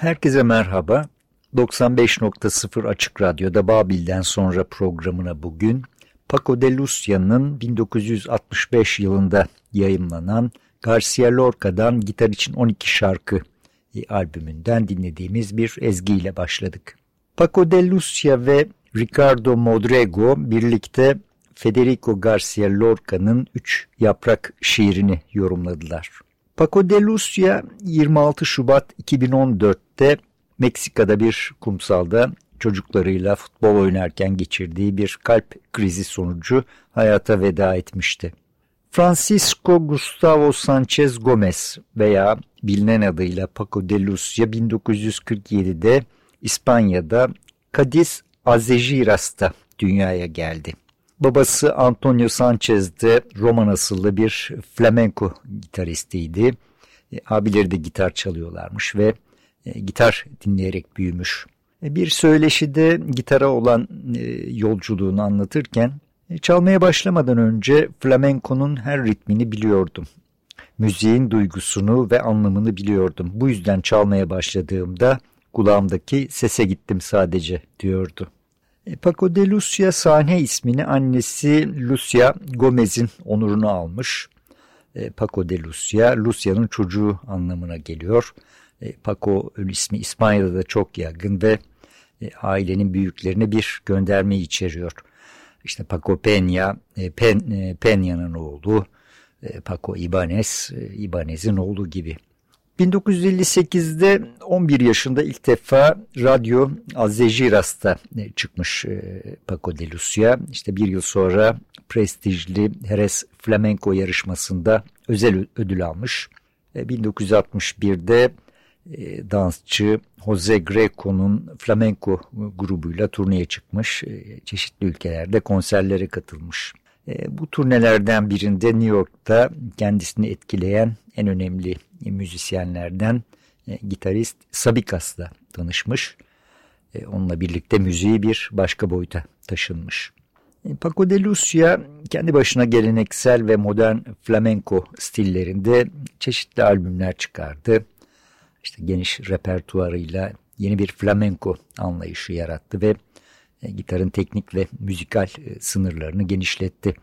Herkese merhaba. 95.0 Açık Radyo'da Babil'den sonra programına bugün Paco de Lucia'nın 1965 yılında yayımlanan Garcia Lorca'dan Gitar için 12 şarkı albümünden dinlediğimiz bir ezgiyle başladık. Paco de Lucia ve Ricardo Modrego birlikte Federico Garcia Lorca'nın Üç Yaprak şiirini yorumladılar. Paco de Lucia 26 Şubat 2014'te Meksika'da bir kumsalda çocuklarıyla futbol oynarken geçirdiği bir kalp krizi sonucu hayata veda etmişti. Francisco Gustavo Sanchez Gomez veya bilinen adıyla Paco de Lucia 1947'de İspanya'da Cadiz Azejiras'ta dünyaya geldi. Babası Antonio Sanchez de Roman asıllı bir flamenco gitaristiydi. E, abileri de gitar çalıyorlarmış ve gitar dinleyerek büyümüş. E, bir söyleşide gitara olan e, yolculuğunu anlatırken e, çalmaya başlamadan önce flamenko'nun her ritmini biliyordum. Müziğin duygusunu ve anlamını biliyordum. Bu yüzden çalmaya başladığımda kulağımdaki sese gittim sadece diyordu. E, Paco de Lucia sahne ismini annesi Lucia Gomez'in onurunu almış. E, Paco de Lucia, Lucia'nın çocuğu anlamına geliyor. E, Paco ismi İspanya'da da çok yaygın ve ailenin büyüklerine bir gönderme içeriyor. İşte Paco Peña, Pen, Peña'nın oğlu, Paco Ibanez, Ibanez'in oğlu gibi. 1958'de 11 yaşında ilk defa radyo Algeciras çıkmış e, Paco de Lucia. İşte bir yıl sonra prestijli Jerez Flamenco yarışmasında özel ödül almış. 1961'de e, e, dansçı Jose Greco'nun flamenco grubuyla turneye çıkmış. Çeşitli ülkelerde konserlere katılmış. Bu turnelerden birinde New York'ta kendisini etkileyen en önemli müzisyenlerden e, gitarist Sabikas'la tanışmış. E, onunla birlikte müziği bir başka boyuta taşınmış. E, Paco de Lucia kendi başına geleneksel ve modern flamenco stillerinde çeşitli albümler çıkardı. İşte geniş repertuarıyla yeni bir flamenco anlayışı yarattı ve e, gitarın teknik ve müzikal e, sınırlarını genişletti.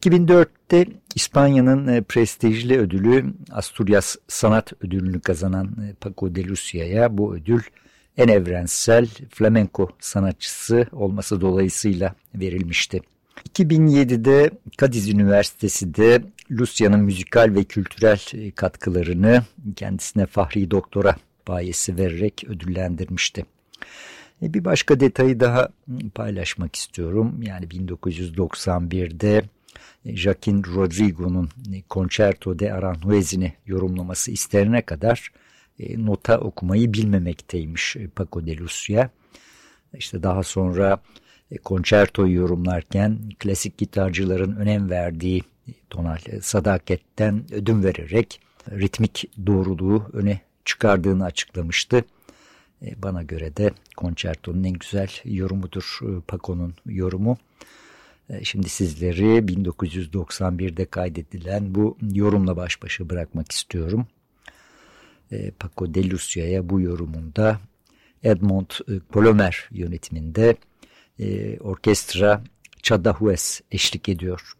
2004'te İspanya'nın e, prestijli ödülü Asturias Sanat Ödülünü kazanan Paco de Lucia'ya bu ödül en evrensel flamenco sanatçısı olması dolayısıyla verilmişti. 2007'de Cadiz Üniversitesi de Lucia'nın müzikal ve kültürel e, katkılarını kendisine Fahri Doktora bayesi vererek ödüllendirmişti. Bir başka detayı daha paylaşmak istiyorum. Yani 1991'de Joaquin Rodrigo'nun Concerto de Aranjuez'ini yorumlaması isterine kadar e, nota okumayı bilmemekteymiş e, Paco de Lucia. İşte daha sonra e, konçertoyu yorumlarken klasik gitarcıların önem verdiği tonal sadaketten ödün vererek ritmik doğruluğu öne çıkardığını açıklamıştı. Bana göre de konçertonun en güzel yorumudur Paco'nun yorumu. E, şimdi sizleri 1991'de kaydedilen bu yorumla baş başa bırakmak istiyorum. E, Paco de Lucia'ya bu yorumunda Edmond Polomer yönetiminde e, orkestra Chadahues eşlik ediyor.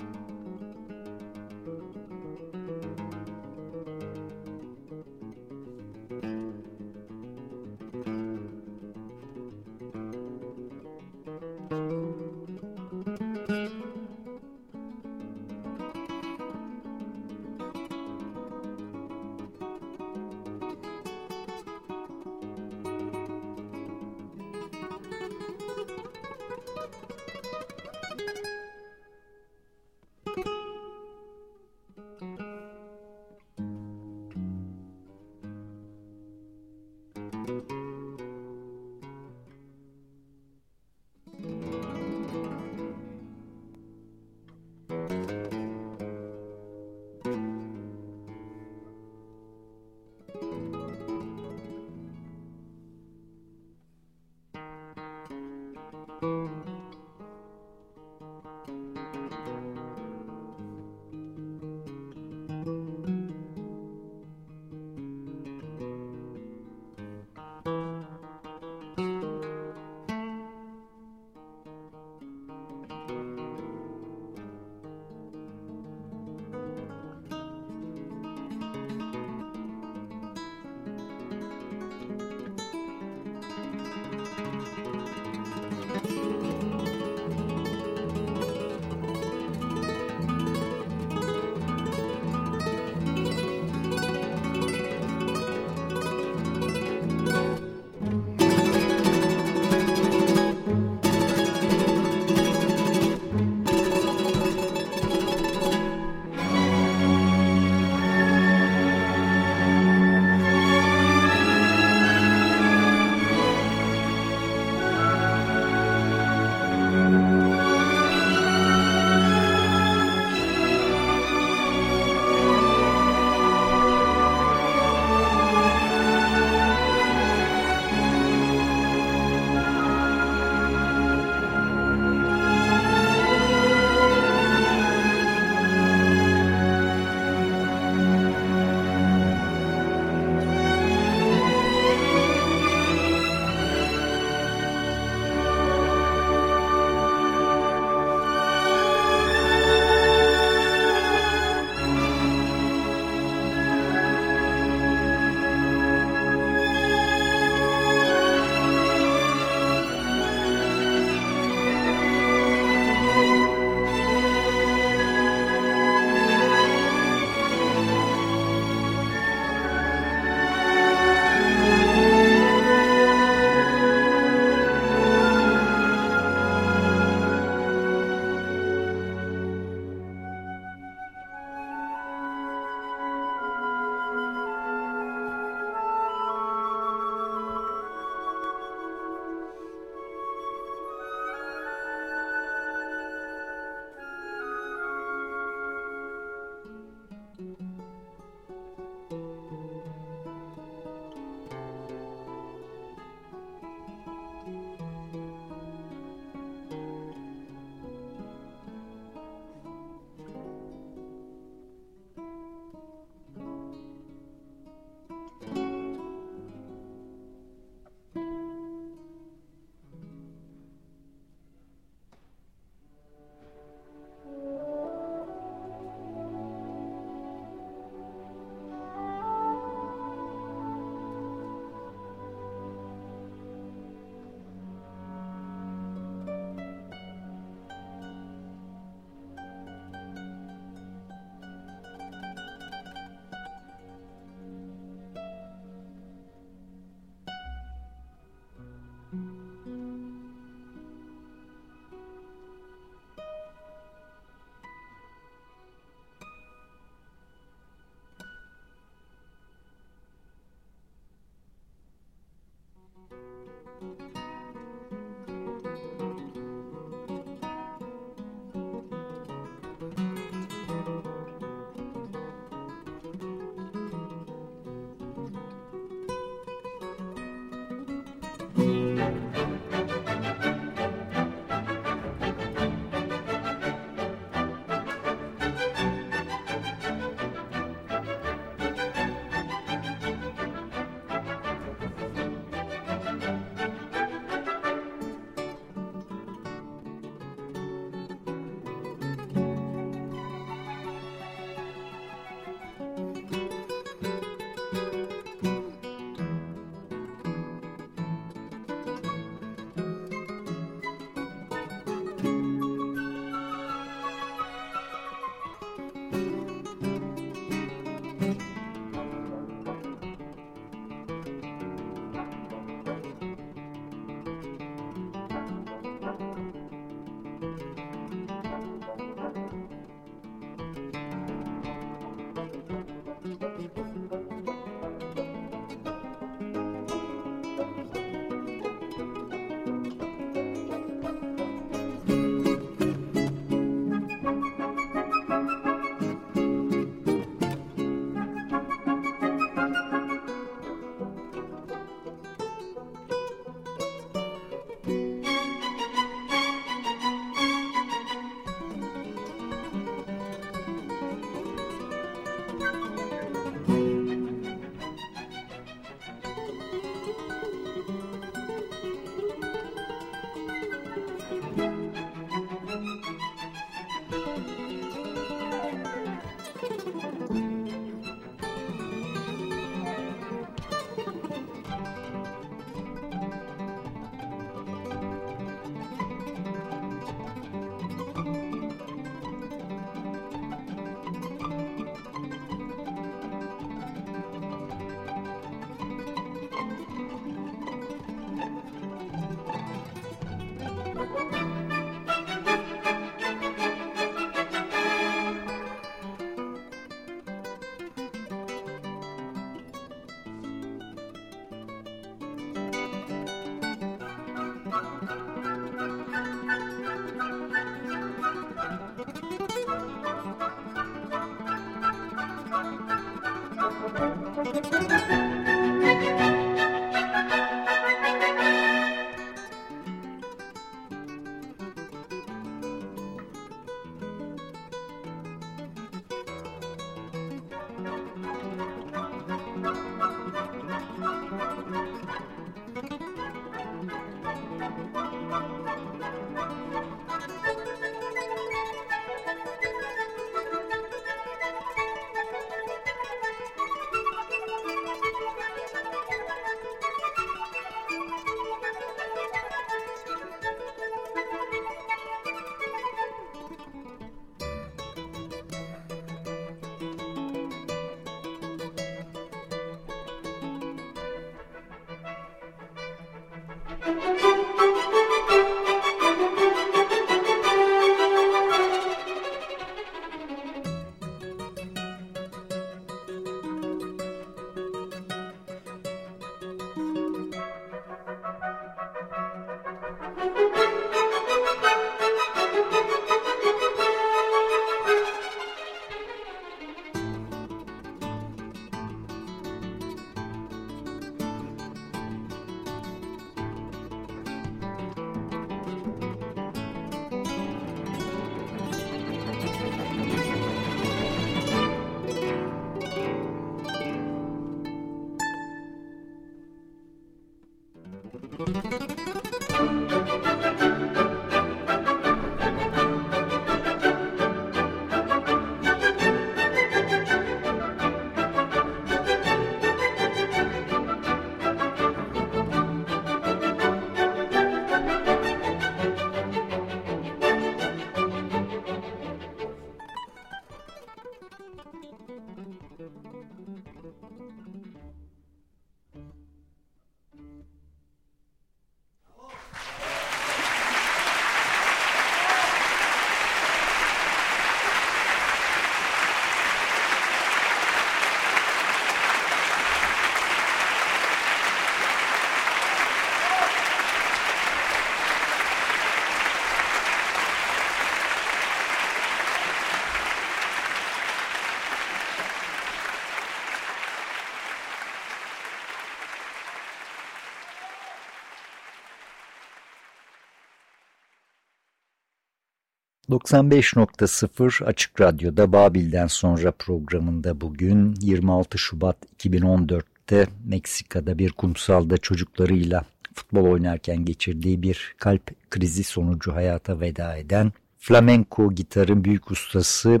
95.0 Açık Radyo'da Babil'den sonra programında bugün 26 Şubat 2014'te Meksika'da bir kumsalda çocuklarıyla futbol oynarken geçirdiği bir kalp krizi sonucu hayata veda eden flamenco gitarın büyük ustası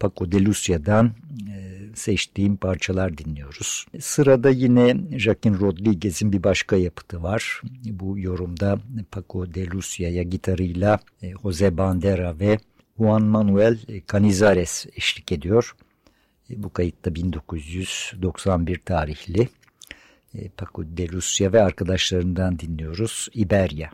Paco de Lucia'dan e, seçtiğim parçalar dinliyoruz. Sırada yine Joaquin Rodriguez'in bir başka yapıtı var. Bu yorumda Paco de Lucia'ya gitarıyla e, Jose Bandera ve Juan Manuel Canizares eşlik ediyor. E, bu kayıtta 1991 tarihli. Paco de Lucia ve arkadaşlarından dinliyoruz. Iberia.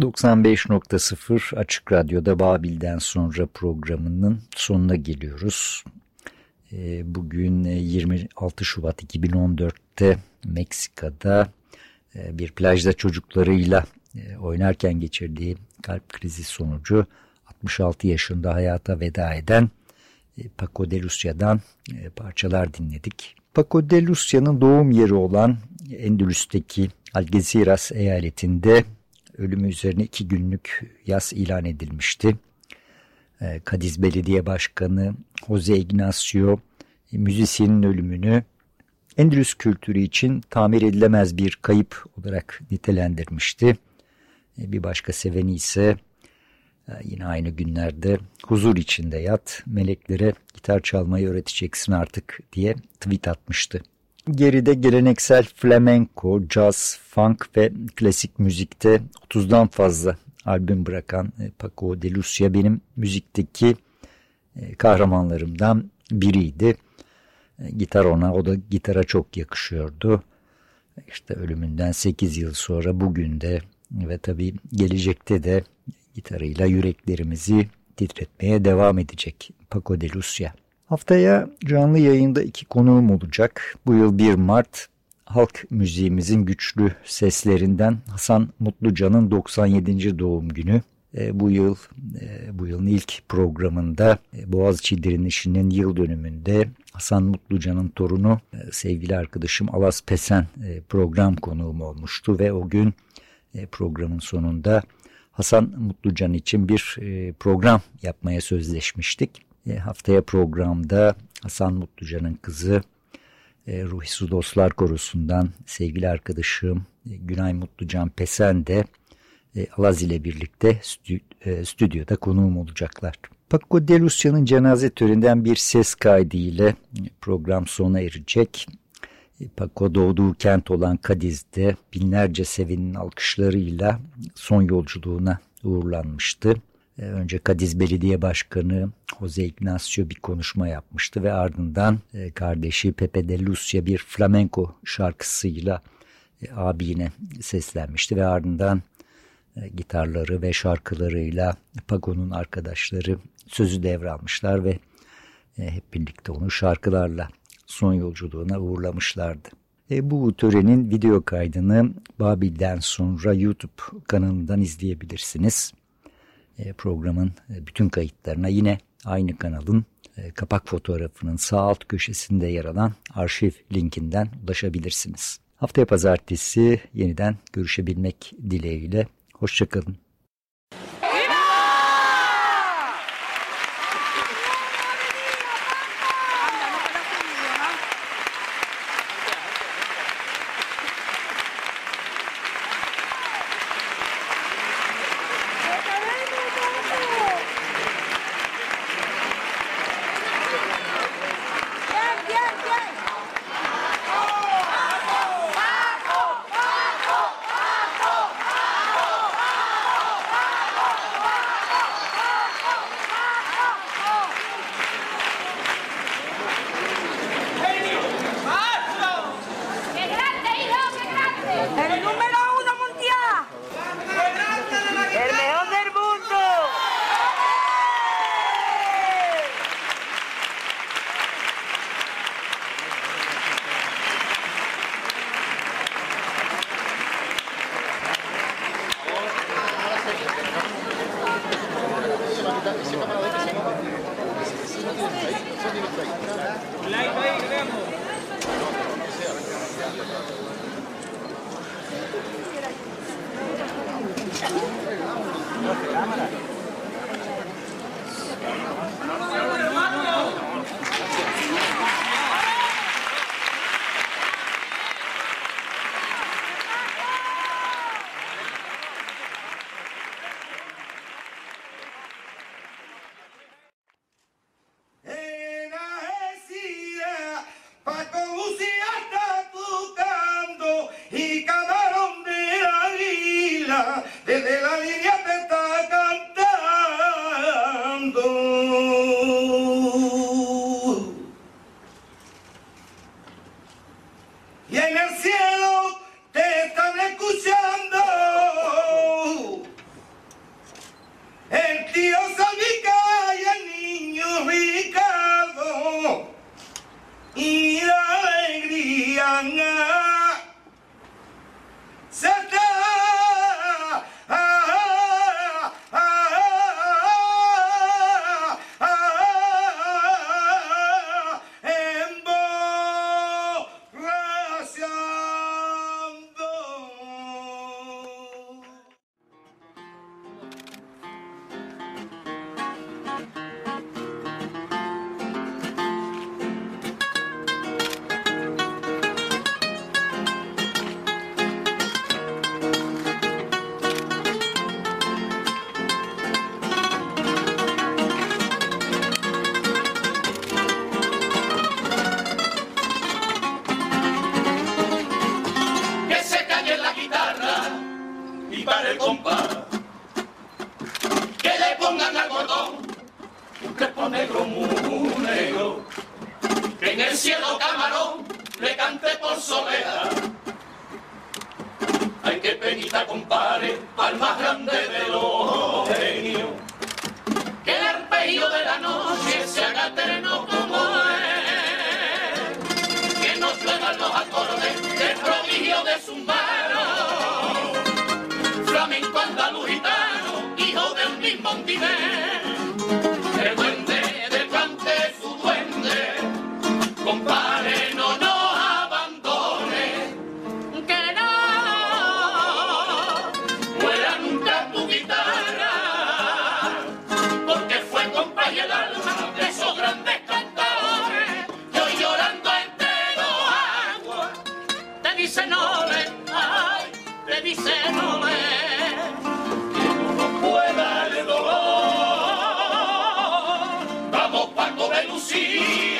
95.0 Açık Radyo'da Babil'den sonra programının sonuna geliyoruz. Ee, bugün 26 Şubat 2014'te Meksika'da e, bir plajda çocuklarıyla e, oynarken geçirdiği kalp krizi sonucu 66 yaşında hayata veda eden e, Paco de Lucia'dan parçalar dinledik. Paco de Lucia'nın doğum yeri olan Endülüs'teki Algeciras eyaletinde ölümü üzerine iki günlük yas ilan edilmişti. Ee, Kadiz Belediye Başkanı Jose Ignacio e, müzisyenin ölümünü Endülüs kültürü için tamir edilemez bir kayıp olarak nitelendirmişti. E, bir başka seveni ise e, yine aynı günlerde huzur içinde yat, meleklere gitar çalmayı öğreteceksin artık diye tweet atmıştı. Geride geleneksel flamenco, jazz, funk ve klasik müzikte 30'dan fazla albüm bırakan e, Paco de Lucia benim müzikteki e, kahramanlarımdan biriydi. E, gitar ona, o da gitara çok yakışıyordu. İşte ölümünden 8 yıl sonra bugün de ve tabii gelecekte de gitarıyla yüreklerimizi titretmeye devam edecek Paco de Lucia. Haftaya canlı yayında iki konuğum olacak. Bu yıl 1 Mart halk müziğimizin güçlü seslerinden Hasan Mutlucan'ın 97. doğum günü. E, bu yıl e, bu yılın ilk programında e, Boğaziçi Direnişi'nin yıl dönümünde Hasan Mutlucan'ın torunu e, sevgili arkadaşım Alas Pesen e, program konuğum olmuştu ve o gün programın sonunda Hasan Mutlucan için bir program yapmaya sözleşmiştik. E, haftaya programda Hasan Mutlucan'ın kızı e, Ruhi Su Dostlar Korosu'ndan sevgili arkadaşım e, Günay Mutlucan Pesen de e, Alaz ile birlikte stü, stüdyoda konuğum olacaklar. Paco de Lucia'nın cenaze töreninden bir ses kaydı ile program sona erecek. Paco doğduğu kent olan Kadiz'de binlerce sevinin alkışlarıyla son yolculuğuna uğurlanmıştı. E, önce Kadiz Belediye Başkanı Jose Ignacio bir konuşma yapmıştı ve ardından e, kardeşi Pepe de Lucia bir flamenco şarkısıyla e, abine seslenmişti ve ardından gitarları ve şarkılarıyla Pago'nun arkadaşları sözü devralmışlar ve hep birlikte onu şarkılarla son yolculuğuna uğurlamışlardı. E, bu törenin video kaydını Babil'den sonra YouTube kanalından izleyebilirsiniz. E, programın e, bütün kayıtlarına yine aynı kanalın e, kapak fotoğrafının sağ alt köşesinde yer alan arşiv linkinden ulaşabilirsiniz. Haftaya pazartesi yeniden görüşebilmek dileğiyle. Hoşçakalın. denuncia.